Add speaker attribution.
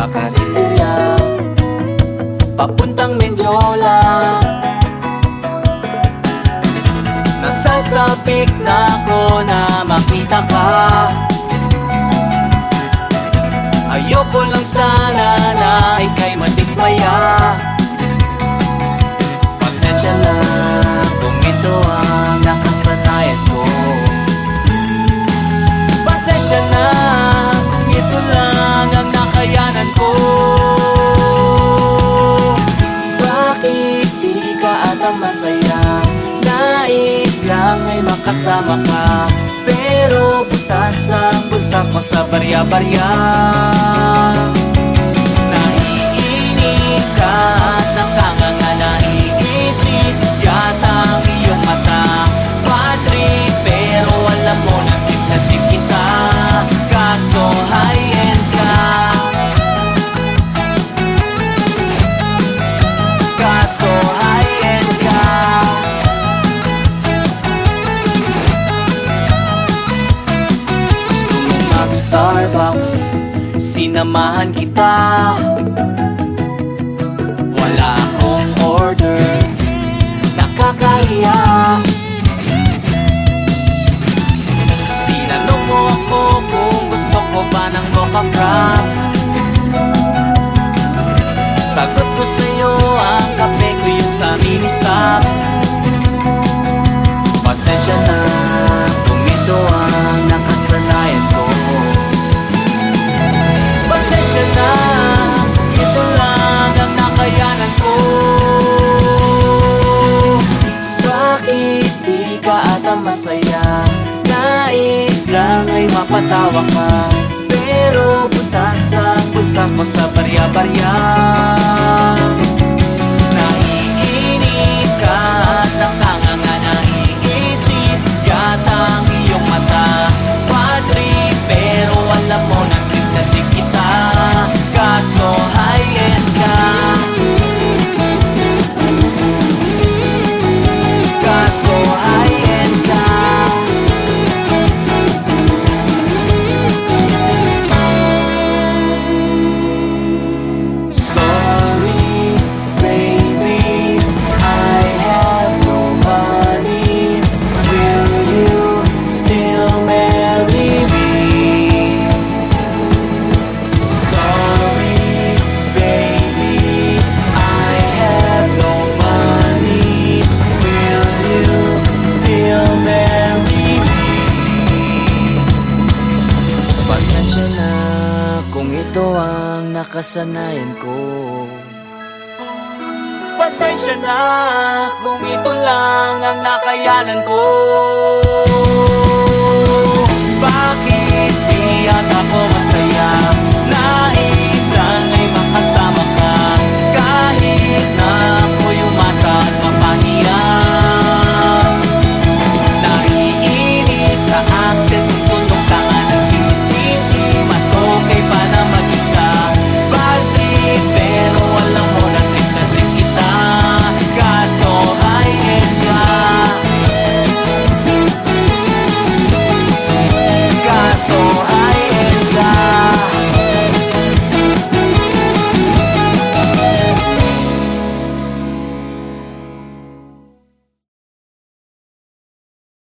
Speaker 1: sa karinderya Papuntang Mendiola Nasasapik na ako na makita ka. Ayoko lang sana na ikay madismaya. Pasensya na kung ito ang naka makasama ka. Pero butas ang bulsa ko sa barya-barya mo mag-Starbucks Sinamahan kita. Wala akong order. Nakakahiya. Tinanong mo ako kung gusto ko ba ng mocha frap ka ata masaya? Nais lang ay mapatawa ka Pero butas ang bulsa ko sa barya-barya Pasensya na kung ito ang nakasanayan ko. Pasensya na kung ito lang ang nakayanan ko